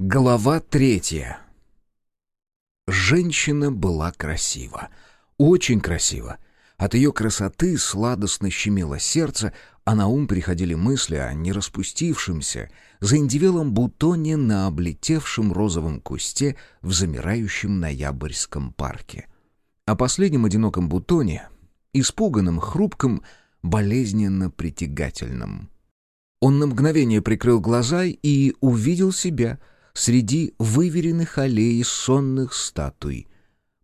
Глава третья. Женщина была красива. Очень красива. От ее красоты сладостно щемило сердце, а на ум приходили мысли о нераспустившемся, заиндивелом бутоне на облетевшем розовом кусте в замирающем ноябрьском парке. О последнем одиноком бутоне, испуганном, хрупком, болезненно притягательном. Он на мгновение прикрыл глаза и увидел себя — среди выверенных аллей сонных статуй.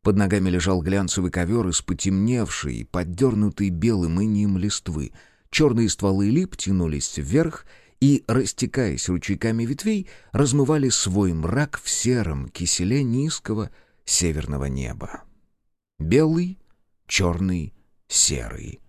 Под ногами лежал глянцевый ковер из потемневшей, поддернутый белым инием листвы. Черные стволы лип тянулись вверх и, растекаясь ручейками ветвей, размывали свой мрак в сером киселе низкого северного неба. Белый, черный, серый.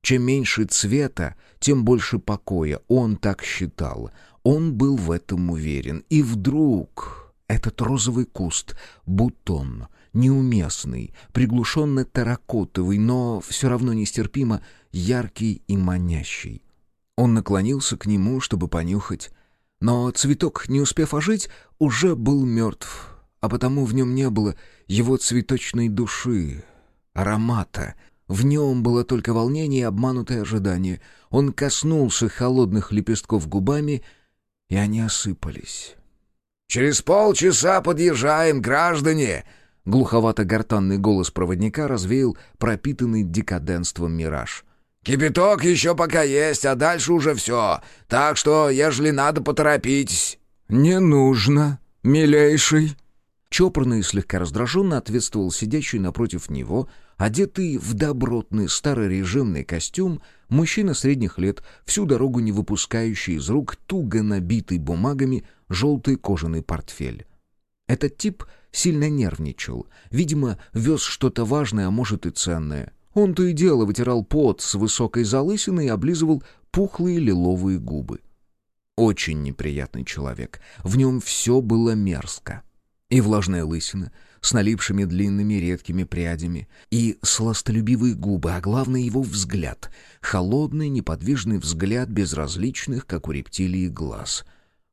Чем меньше цвета, тем больше покоя, он так считал — он был в этом уверен. И вдруг этот розовый куст, бутон, неуместный, приглушенно таракотовый, но все равно нестерпимо яркий и манящий. Он наклонился к нему, чтобы понюхать, но цветок, не успев ожить, уже был мертв, а потому в нем не было его цветочной души, аромата. В нем было только волнение и обманутое ожидание. Он коснулся холодных лепестков губами — и они осыпались. «Через полчаса подъезжаем, граждане!» Глуховато-гортанный голос проводника развеял пропитанный декаденством мираж. «Кипяток еще пока есть, а дальше уже все. Так что, ежели надо, поторопитесь». «Не нужно, милейший». Чопорно и слегка раздраженно ответствовал сидящий напротив него, одетый в добротный старорежимный костюм, мужчина средних лет, всю дорогу не выпускающий из рук туго набитый бумагами желтый кожаный портфель. Этот тип сильно нервничал. Видимо, вез что-то важное, а может и ценное. Он то и дело вытирал пот с высокой залысиной и облизывал пухлые лиловые губы. Очень неприятный человек. В нем все было мерзко. И влажная лысина с налипшими длинными редкими прядями, и сластолюбивые губы, а главное его взгляд. Холодный, неподвижный взгляд безразличных, как у рептилии, глаз.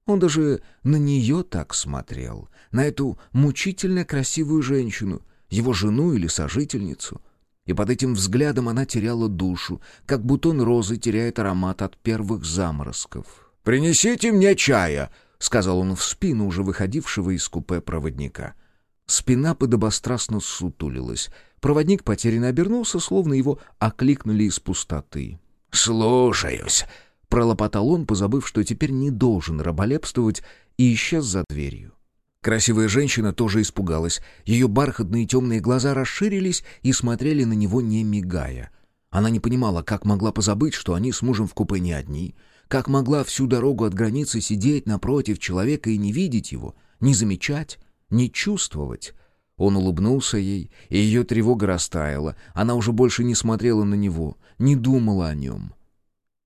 Он даже на нее так смотрел, на эту мучительно красивую женщину, его жену или сожительницу. И под этим взглядом она теряла душу, как бутон розы теряет аромат от первых заморозков. «Принесите мне чая!» — сказал он в спину уже выходившего из купе проводника. Спина подобострастно сутулилась. Проводник потерянно обернулся, словно его окликнули из пустоты. «Слушаюсь!» — пролопотал он, позабыв, что теперь не должен раболепствовать, и исчез за дверью. Красивая женщина тоже испугалась. Ее бархатные темные глаза расширились и смотрели на него, не мигая. Она не понимала, как могла позабыть, что они с мужем в купе не одни — как могла всю дорогу от границы сидеть напротив человека и не видеть его, не замечать, не чувствовать? Он улыбнулся ей, и ее тревога растаяла. Она уже больше не смотрела на него, не думала о нем.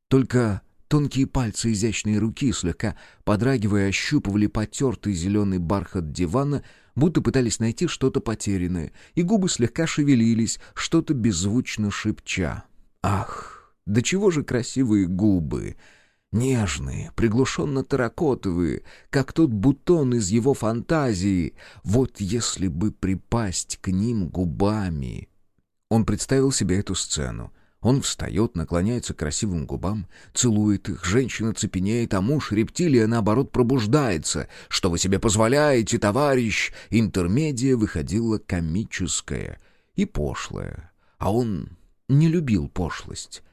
Только тонкие пальцы изящной руки, слегка подрагивая, ощупывали потертый зеленый бархат дивана, будто пытались найти что-то потерянное, и губы слегка шевелились, что-то беззвучно шепча. «Ах, да чего же красивые губы!» Нежные, приглушенно-таракотовые, как тот бутон из его фантазии. Вот если бы припасть к ним губами... Он представил себе эту сцену. Он встает, наклоняется к красивым губам, целует их, женщина цепенеет, а муж, рептилия, наоборот, пробуждается. «Что вы себе позволяете, товарищ?» Интермедия выходила комическая и пошлая. А он не любил пошлость.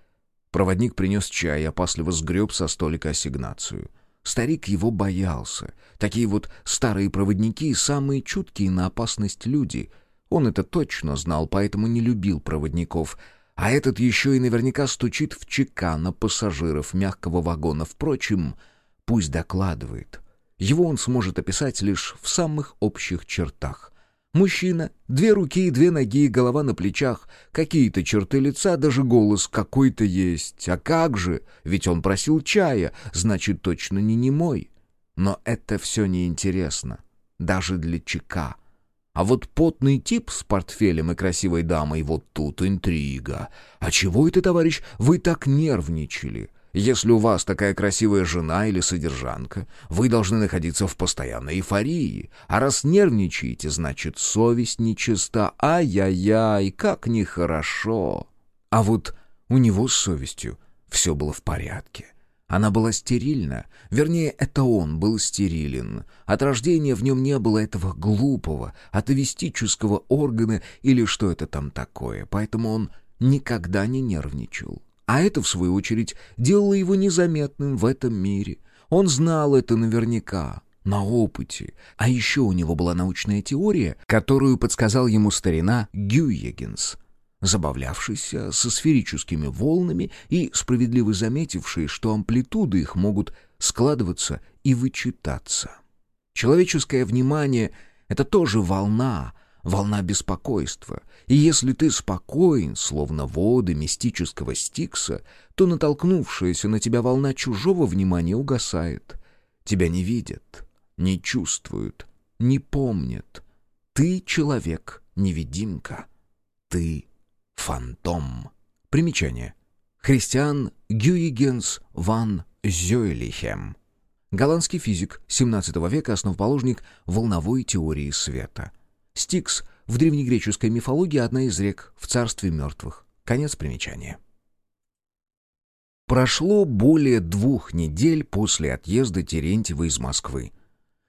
Проводник принес чай и опасливо сгреб со столика ассигнацию. Старик его боялся. Такие вот старые проводники — самые чуткие на опасность люди. Он это точно знал, поэтому не любил проводников. А этот еще и наверняка стучит в чека на пассажиров мягкого вагона. Впрочем, пусть докладывает. Его он сможет описать лишь в самых общих чертах — Мужчина, две руки и две ноги, голова на плечах, какие-то черты лица, даже голос какой-то есть. А как же? Ведь он просил чая, значит, точно не немой. Но это все неинтересно, даже для ЧК. А вот потный тип с портфелем и красивой дамой, вот тут интрига. А чего это, товарищ, вы так нервничали? Если у вас такая красивая жена или содержанка, вы должны находиться в постоянной эйфории. А раз нервничаете, значит, совесть нечиста. Ай-яй-яй, как нехорошо. А вот у него с совестью все было в порядке. Она была стерильна, вернее, это он был стерилен. От рождения в нем не было этого глупого, атовистического органа или что это там такое, поэтому он никогда не нервничал. А это, в свою очередь, делало его незаметным в этом мире. Он знал это наверняка, на опыте. А еще у него была научная теория, которую подсказал ему старина Гюйегенс — забавлявшийся со сферическими волнами и справедливо заметивший, что амплитуды их могут складываться и вычитаться. Человеческое внимание — это тоже волна, волна беспокойства, и если ты спокоен, словно воды мистического стикса, то натолкнувшаяся на тебя волна чужого внимания угасает. Тебя не видят, не чувствуют, не помнят. Ты человек-невидимка. Ты фантом. Примечание. Христиан Гюйгенс ван Зёйлихем. Голландский физик 17 века, основоположник волновой теории света. Стикс в древнегреческой мифологии одна из рек в царстве мертвых. Конец примечания. Прошло более двух недель после отъезда Терентьева из Москвы.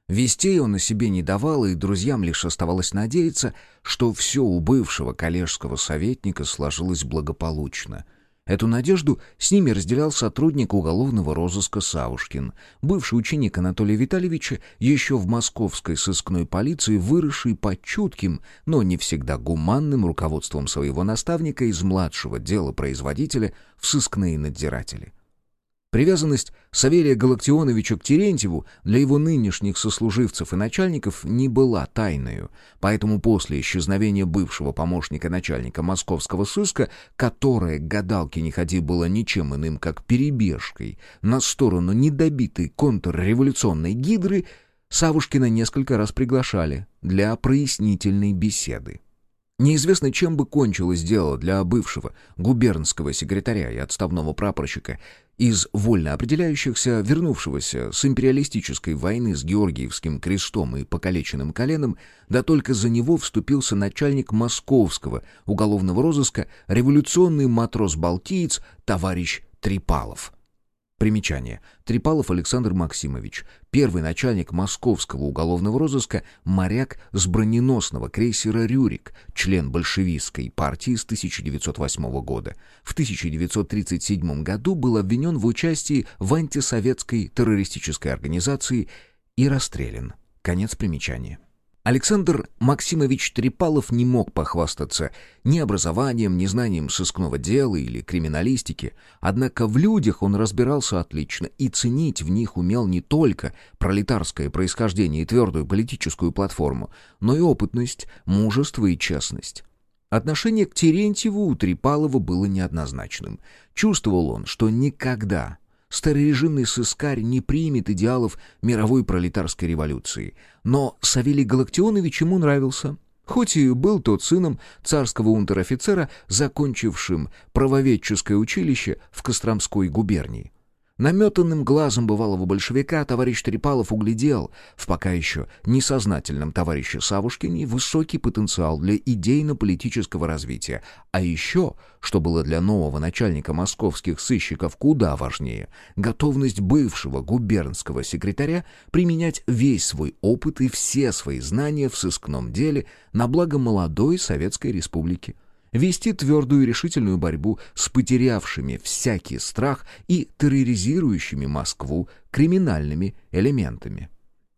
Вестей он о себе не давал, и друзьям лишь оставалось надеяться, что все у бывшего коллежского советника сложилось благополучно. Эту надежду с ними разделял сотрудник уголовного розыска Савушкин, бывший ученик Анатолия Витальевича, еще в московской сыскной полиции, выросший под чутким, но не всегда гуманным руководством своего наставника из младшего дела производителя в сыскные надзиратели. Привязанность Савелия Галактионовича к Терентьеву для его нынешних сослуживцев и начальников не была тайною, поэтому после исчезновения бывшего помощника начальника московского сыска, которое к гадалке не ходи было ничем иным, как перебежкой на сторону недобитой контрреволюционной гидры, Савушкина несколько раз приглашали для прояснительной беседы. Неизвестно, чем бы кончилось дело для бывшего губернского секретаря и отставного прапорщика из вольно определяющихся, вернувшегося с империалистической войны с Георгиевским крестом и покалеченным коленом, да только за него вступился начальник московского уголовного розыска, революционный матрос-балтиец товарищ Трипалов — Примечание. Трипалов Александр Максимович, первый начальник московского уголовного розыска, моряк с броненосного крейсера «Рюрик», член большевистской партии с 1908 года. В 1937 году был обвинен в участии в антисоветской террористической организации и расстрелян. Конец примечания. Александр Максимович Трепалов не мог похвастаться ни образованием, ни знанием сыскного дела или криминалистики, однако в людях он разбирался отлично и ценить в них умел не только пролетарское происхождение и твердую политическую платформу, но и опытность, мужество и честность. Отношение к Терентьеву у Трепалова было неоднозначным. Чувствовал он, что никогда старорежимный сыскарь не примет идеалов мировой пролетарской революции. Но Савелий Галактионович ему нравился. Хоть и был тот сыном царского унтер-офицера, закончившим правоведческое училище в Костромской губернии. Наметанным глазом бывалого большевика товарищ Трепалов углядел в пока еще несознательном товарище Савушкине высокий потенциал для идейно-политического развития, а еще, что было для нового начальника московских сыщиков куда важнее, готовность бывшего губернского секретаря применять весь свой опыт и все свои знания в сыскном деле на благо молодой Советской Республики вести твердую и решительную борьбу с потерявшими всякий страх и терроризирующими Москву криминальными элементами.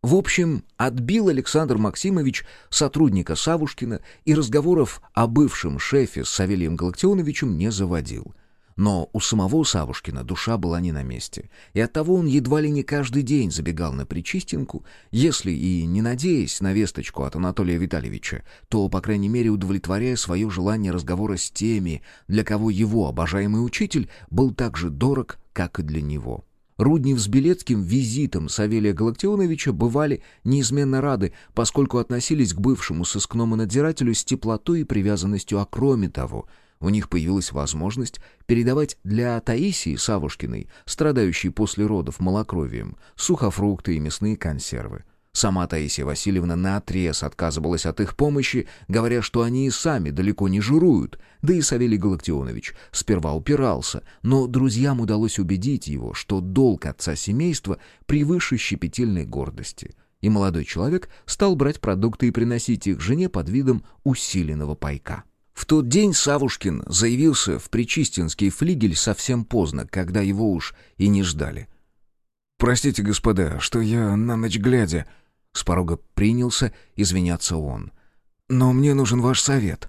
В общем, отбил Александр Максимович сотрудника Савушкина и разговоров о бывшем шефе с Савелием Галактионовичем не заводил. Но у самого Савушкина душа была не на месте, и оттого он едва ли не каждый день забегал на Причистинку, если и не надеясь на весточку от Анатолия Витальевича, то, по крайней мере, удовлетворяя свое желание разговора с теми, для кого его обожаемый учитель был так же дорог, как и для него. Руднев с Белецким визитом Савелия Галактионовича бывали неизменно рады, поскольку относились к бывшему сыскному надзирателю с теплотой и привязанностью, а кроме того — у них появилась возможность передавать для Таисии Савушкиной, страдающей после родов малокровием, сухофрукты и мясные консервы. Сама Таисия Васильевна наотрез отказывалась от их помощи, говоря, что они и сами далеко не жируют. Да и Савелий Галактионович сперва упирался, но друзьям удалось убедить его, что долг отца семейства превыше щепетильной гордости. И молодой человек стал брать продукты и приносить их жене под видом усиленного пайка. В тот день Савушкин заявился в Причистинский флигель совсем поздно, когда его уж и не ждали. «Простите, господа, что я на ночь глядя...» С порога принялся извиняться он. «Но мне нужен ваш совет».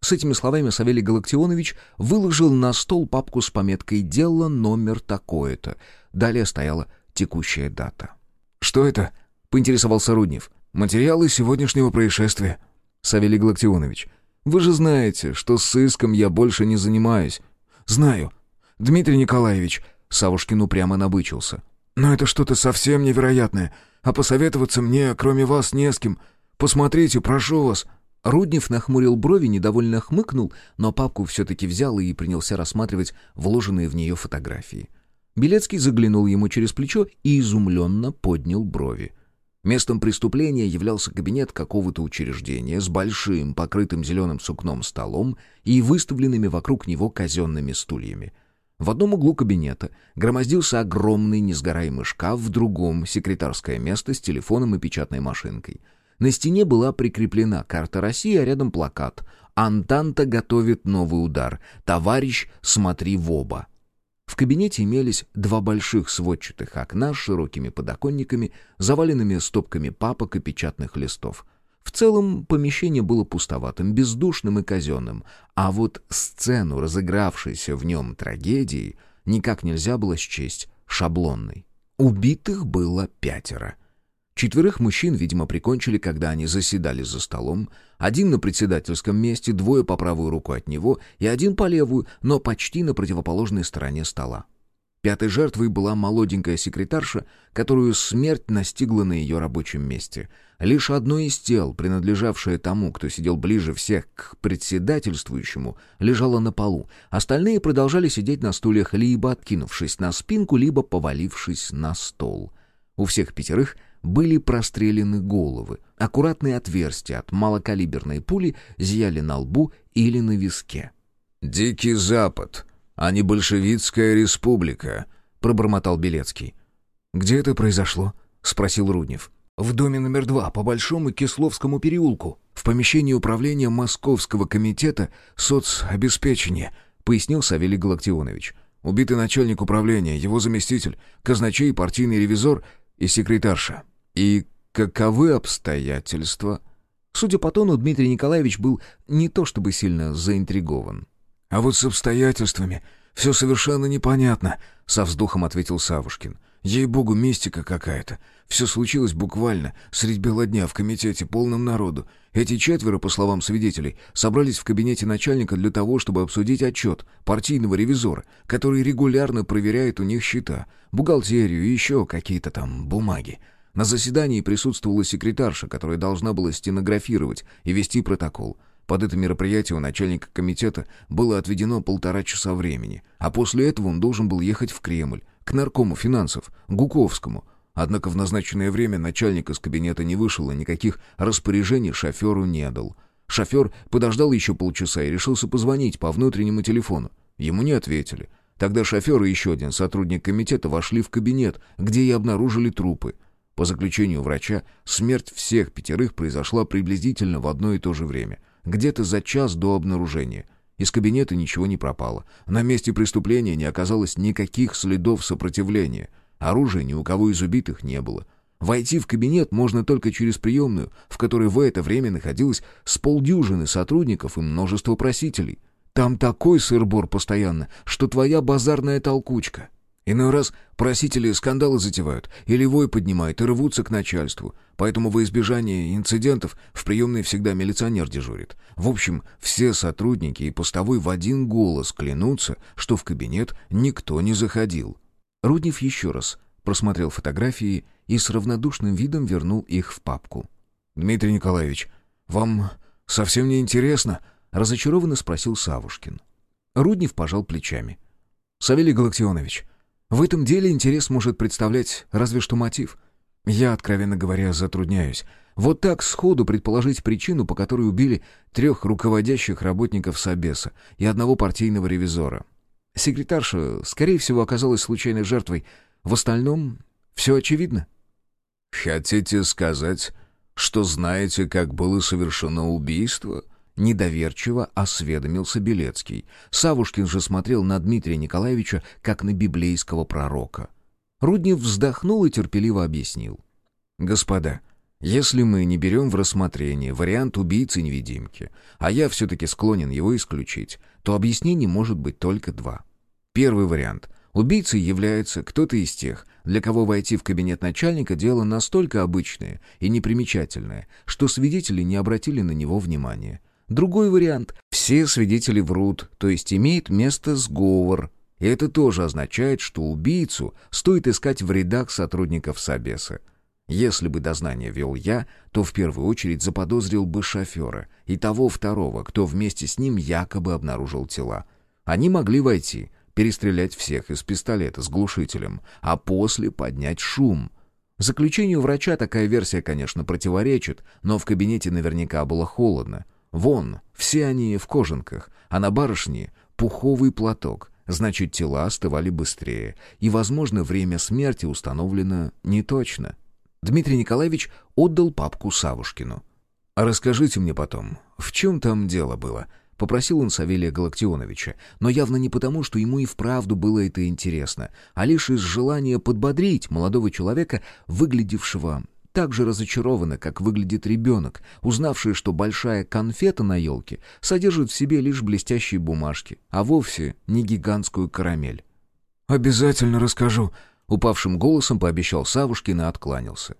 С этими словами Савелий Галактионович выложил на стол папку с пометкой «Дело номер такое-то». Далее стояла текущая дата. «Что это?» — поинтересовался Руднев. «Материалы сегодняшнего происшествия». «Савелий Галактионович, вы же знаете, что с сыском я больше не занимаюсь». «Знаю. Дмитрий Николаевич...» Савушкин упрямо набычился. «Но это что-то совсем невероятное. А посоветоваться мне, кроме вас, не с кем. Посмотрите, прошу вас». Руднев нахмурил брови, недовольно хмыкнул, но папку все-таки взял и принялся рассматривать вложенные в нее фотографии. Белецкий заглянул ему через плечо и изумленно поднял брови. Местом преступления являлся кабинет какого-то учреждения с большим, покрытым зеленым сукном столом и выставленными вокруг него казенными стульями — в одном углу кабинета громоздился огромный несгораемый шкаф, в другом — секретарское место с телефоном и печатной машинкой. На стене была прикреплена карта России, а рядом плакат «Антанта готовит новый удар. Товарищ, смотри в оба». В кабинете имелись два больших сводчатых окна с широкими подоконниками, заваленными стопками папок и печатных листов — в целом помещение было пустоватым, бездушным и казенным, а вот сцену, разыгравшейся в нем трагедии, никак нельзя было счесть шаблонной. Убитых было пятеро. Четверых мужчин, видимо, прикончили, когда они заседали за столом, один на председательском месте, двое по правую руку от него и один по левую, но почти на противоположной стороне стола. Пятой жертвой была молоденькая секретарша, которую смерть настигла на ее рабочем месте. Лишь одно из тел, принадлежавшее тому, кто сидел ближе всех к председательствующему, лежало на полу. Остальные продолжали сидеть на стульях, либо откинувшись на спинку, либо повалившись на стол. У всех пятерых были прострелены головы. Аккуратные отверстия от малокалиберной пули зияли на лбу или на виске. «Дикий Запад», а не большевистская республика», — пробормотал Белецкий. «Где это произошло?» — спросил Руднев. «В доме номер два, по Большому Кисловскому переулку, в помещении управления Московского комитета соцобеспечения», — пояснил Савелий Галактионович. «Убитый начальник управления, его заместитель, казначей, партийный ревизор и секретарша». «И каковы обстоятельства?» Судя по тону, Дмитрий Николаевич был не то чтобы сильно заинтригован. «А вот с обстоятельствами все совершенно непонятно», — со вздохом ответил Савушкин. «Ей-богу, мистика какая-то. Все случилось буквально, средь бела дня, в комитете, полном народу. Эти четверо, по словам свидетелей, собрались в кабинете начальника для того, чтобы обсудить отчет партийного ревизора, который регулярно проверяет у них счета, бухгалтерию и еще какие-то там бумаги. На заседании присутствовала секретарша, которая должна была стенографировать и вести протокол. Под это мероприятие у начальника комитета было отведено полтора часа времени, а после этого он должен был ехать в Кремль, к наркому финансов, Гуковскому. Однако в назначенное время начальник из кабинета не вышел и никаких распоряжений шоферу не дал. Шофер подождал еще полчаса и решился позвонить по внутреннему телефону. Ему не ответили. Тогда шофер и еще один сотрудник комитета вошли в кабинет, где и обнаружили трупы. По заключению врача, смерть всех пятерых произошла приблизительно в одно и то же время — где-то за час до обнаружения. Из кабинета ничего не пропало. На месте преступления не оказалось никаких следов сопротивления. Оружия ни у кого из убитых не было. Войти в кабинет можно только через приемную, в которой в это время находилось с полдюжины сотрудников и множество просителей. Там такой сыр-бор постоянно, что твоя базарная толкучка. Иной раз просители скандалы затевают, или вой поднимают и рвутся к начальству. Поэтому во избежание инцидентов в приемной всегда милиционер дежурит. В общем, все сотрудники и постовой в один голос клянутся, что в кабинет никто не заходил. Руднев еще раз просмотрел фотографии и с равнодушным видом вернул их в папку. «Дмитрий Николаевич, вам совсем не интересно?» — разочарованно спросил Савушкин. Руднев пожал плечами. «Савелий Галактионович, в этом деле интерес может представлять разве что мотив. Я, откровенно говоря, затрудняюсь. Вот так сходу предположить причину, по которой убили трех руководящих работников Собеса и одного партийного ревизора. Секретарша, скорее всего, оказалась случайной жертвой. В остальном все очевидно. «Хотите сказать, что знаете, как было совершено убийство?» Недоверчиво осведомился Белецкий. Савушкин же смотрел на Дмитрия Николаевича, как на библейского пророка. Руднев вздохнул и терпеливо объяснил. «Господа, если мы не берем в рассмотрение вариант убийцы-невидимки, а я все-таки склонен его исключить, то объяснений может быть только два. Первый вариант. Убийцей является кто-то из тех, для кого войти в кабинет начальника дело настолько обычное и непримечательное, что свидетели не обратили на него внимания. Другой вариант. Все свидетели врут, то есть имеет место сговор. И это тоже означает, что убийцу стоит искать в рядах сотрудников Собеса. Если бы дознание вел я, то в первую очередь заподозрил бы шофера и того второго, кто вместе с ним якобы обнаружил тела. Они могли войти, перестрелять всех из пистолета с глушителем, а после поднять шум. Заключению врача такая версия, конечно, противоречит, но в кабинете наверняка было холодно. Вон, все они в кожанках, а на барышне пуховый платок, значит, тела остывали быстрее, и, возможно, время смерти установлено не точно. Дмитрий Николаевич отдал папку Савушкину. «А расскажите мне потом, в чем там дело было?» — попросил он Савелия Галактионовича, но явно не потому, что ему и вправду было это интересно, а лишь из желания подбодрить молодого человека, выглядевшего так же разочарованно, как выглядит ребенок, узнавший, что большая конфета на елке содержит в себе лишь блестящие бумажки, а вовсе не гигантскую карамель. «Обязательно расскажу», Упавшим голосом пообещал Савушкин и откланялся.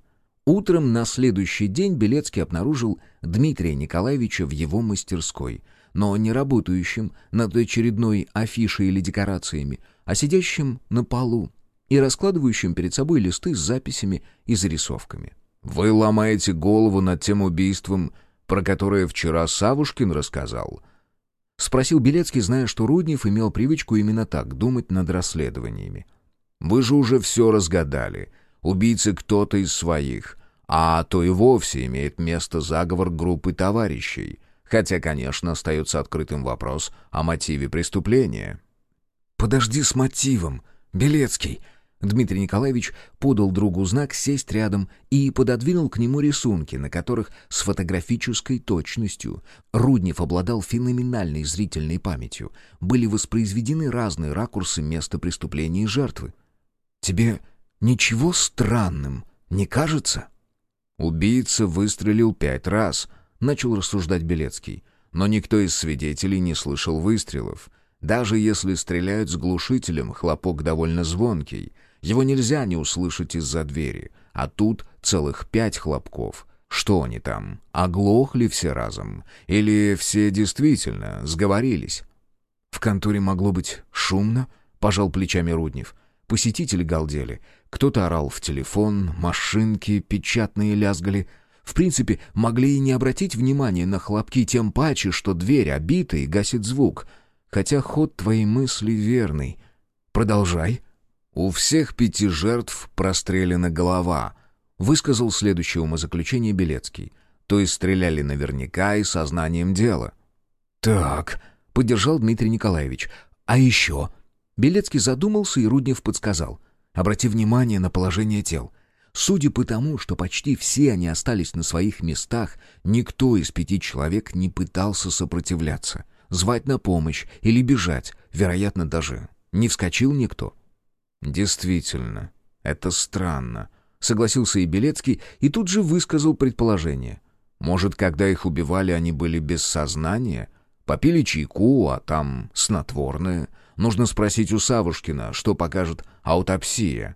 Утром на следующий день Белецкий обнаружил Дмитрия Николаевича в его мастерской, но не работающим над очередной афишей или декорациями, а сидящим на полу и раскладывающим перед собой листы с записями и зарисовками. «Вы ломаете голову над тем убийством, про которое вчера Савушкин рассказал?» — спросил Белецкий, зная, что Руднев имел привычку именно так думать над расследованиями. Вы же уже все разгадали. Убийца кто-то из своих. А то и вовсе имеет место заговор группы товарищей. Хотя, конечно, остается открытым вопрос о мотиве преступления. «Подожди с мотивом, Белецкий!» Дмитрий Николаевич подал другу знак сесть рядом и пододвинул к нему рисунки, на которых с фотографической точностью Руднев обладал феноменальной зрительной памятью. Были воспроизведены разные ракурсы места преступления и жертвы. Тебе ничего странным не кажется?» «Убийца выстрелил пять раз», — начал рассуждать Белецкий. «Но никто из свидетелей не слышал выстрелов. Даже если стреляют с глушителем, хлопок довольно звонкий. Его нельзя не услышать из-за двери. А тут целых пять хлопков. Что они там? Оглохли все разом? Или все действительно сговорились?» «В конторе могло быть шумно», — пожал плечами Руднев. Посетители галдели. Кто-то орал в телефон, машинки, печатные лязгали. В принципе, могли и не обратить внимания на хлопки, тем паче, что дверь обита и гасит звук. Хотя ход твоей мысли верный. Продолжай. У всех пяти жертв прострелена голова, высказал следующее умозаключение Белецкий. То есть стреляли наверняка и сознанием дела. «Так», — поддержал Дмитрий Николаевич. «А еще?» Белецкий задумался, и Руднев подсказал. «Обрати внимание на положение тел. Судя по тому, что почти все они остались на своих местах, никто из пяти человек не пытался сопротивляться, звать на помощь или бежать, вероятно, даже не вскочил никто». «Действительно, это странно», — согласился и Белецкий, и тут же высказал предположение. «Может, когда их убивали, они были без сознания?» Попили чайку, а там снотворное. Нужно спросить у Савушкина, что покажет аутопсия.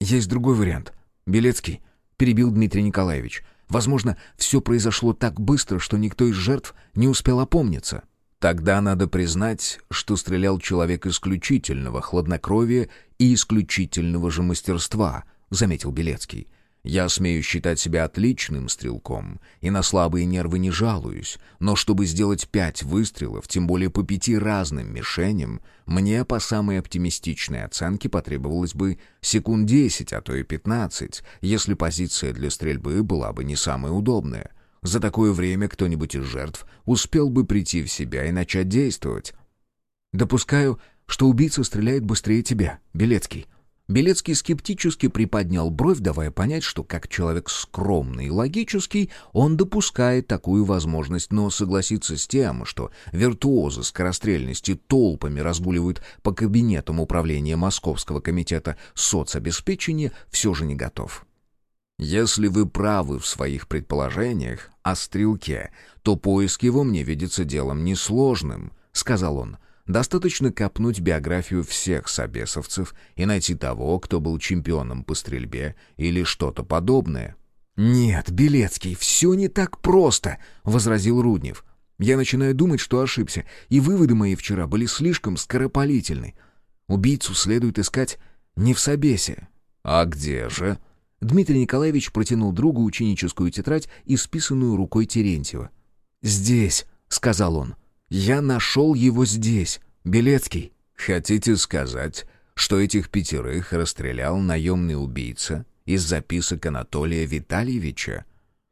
Есть другой вариант. Белецкий, перебил Дмитрий Николаевич. Возможно, все произошло так быстро, что никто из жертв не успел опомниться. Тогда надо признать, что стрелял человек исключительного хладнокровия и исключительного же мастерства, заметил Белецкий. Я смею считать себя отличным стрелком и на слабые нервы не жалуюсь, но чтобы сделать пять выстрелов, тем более по пяти разным мишеням, мне по самой оптимистичной оценке потребовалось бы секунд десять, а то и пятнадцать, если позиция для стрельбы была бы не самая удобная. За такое время кто-нибудь из жертв успел бы прийти в себя и начать действовать. Допускаю, что убийца стреляет быстрее тебя, Белецкий. Белецкий скептически приподнял бровь, давая понять, что как человек скромный и логический, он допускает такую возможность, но согласиться с тем, что виртуозы скорострельности толпами разгуливают по кабинетам управления Московского комитета соцобеспечения, все же не готов. Если вы правы в своих предположениях о стрелке, то поиск его мне видится делом несложным, — сказал он. Достаточно копнуть биографию всех собесовцев и найти того, кто был чемпионом по стрельбе или что-то подобное. «Нет, Белецкий, все не так просто», — возразил Руднев. «Я начинаю думать, что ошибся, и выводы мои вчера были слишком скоропалительны. Убийцу следует искать не в собесе». «А где же?» Дмитрий Николаевич протянул другу ученическую тетрадь, исписанную рукой Терентьева. «Здесь», — сказал он. Я нашел его здесь, Белецкий. Хотите сказать, что этих пятерых расстрелял наемный убийца из записок Анатолия Витальевича?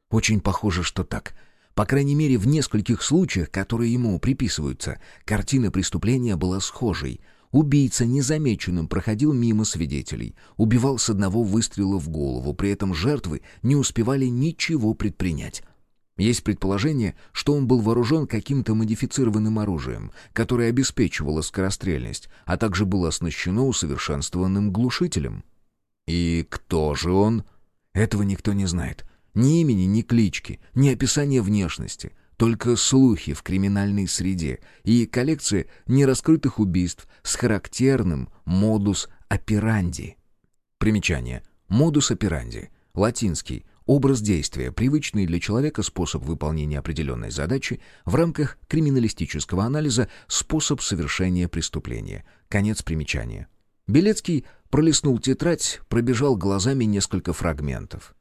Очень похоже, что так. По крайней мере, в нескольких случаях, которые ему приписываются, картина преступления была схожей. Убийца незамеченным проходил мимо свидетелей, убивал с одного выстрела в голову, при этом жертвы не успевали ничего предпринять. Есть предположение, что он был вооружен каким-то модифицированным оружием, которое обеспечивало скорострельность, а также было оснащено усовершенствованным глушителем. И кто же он? Этого никто не знает. Ни имени, ни клички, ни описания внешности. Только слухи в криминальной среде и коллекция нераскрытых убийств с характерным модус операнди. Примечание. Модус операнди. Латинский – Образ действия, привычный для человека способ выполнения определенной задачи, в рамках криминалистического анализа способ совершения преступления. Конец примечания. Белецкий пролистнул тетрадь, пробежал глазами несколько фрагментов.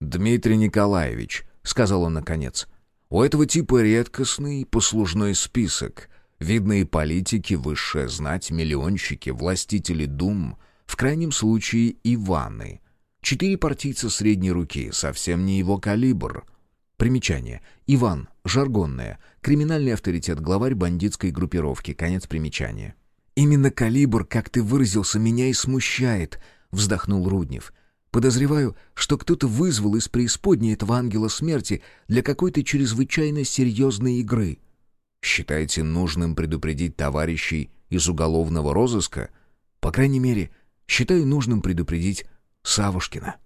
«Дмитрий Николаевич», — сказал он наконец, — «у этого типа редкостный послужной список. Видные политики, высшая знать, миллионщики, властители дум, в крайнем случае Иваны». Четыре партийца средней руки, совсем не его калибр. Примечание. Иван, жаргонное, криминальный авторитет, главарь бандитской группировки, конец примечания. «Именно калибр, как ты выразился, меня и смущает», — вздохнул Руднев. «Подозреваю, что кто-то вызвал из преисподней этого ангела смерти для какой-то чрезвычайно серьезной игры». «Считаете нужным предупредить товарищей из уголовного розыска?» «По крайней мере, считаю нужным предупредить Савушкина.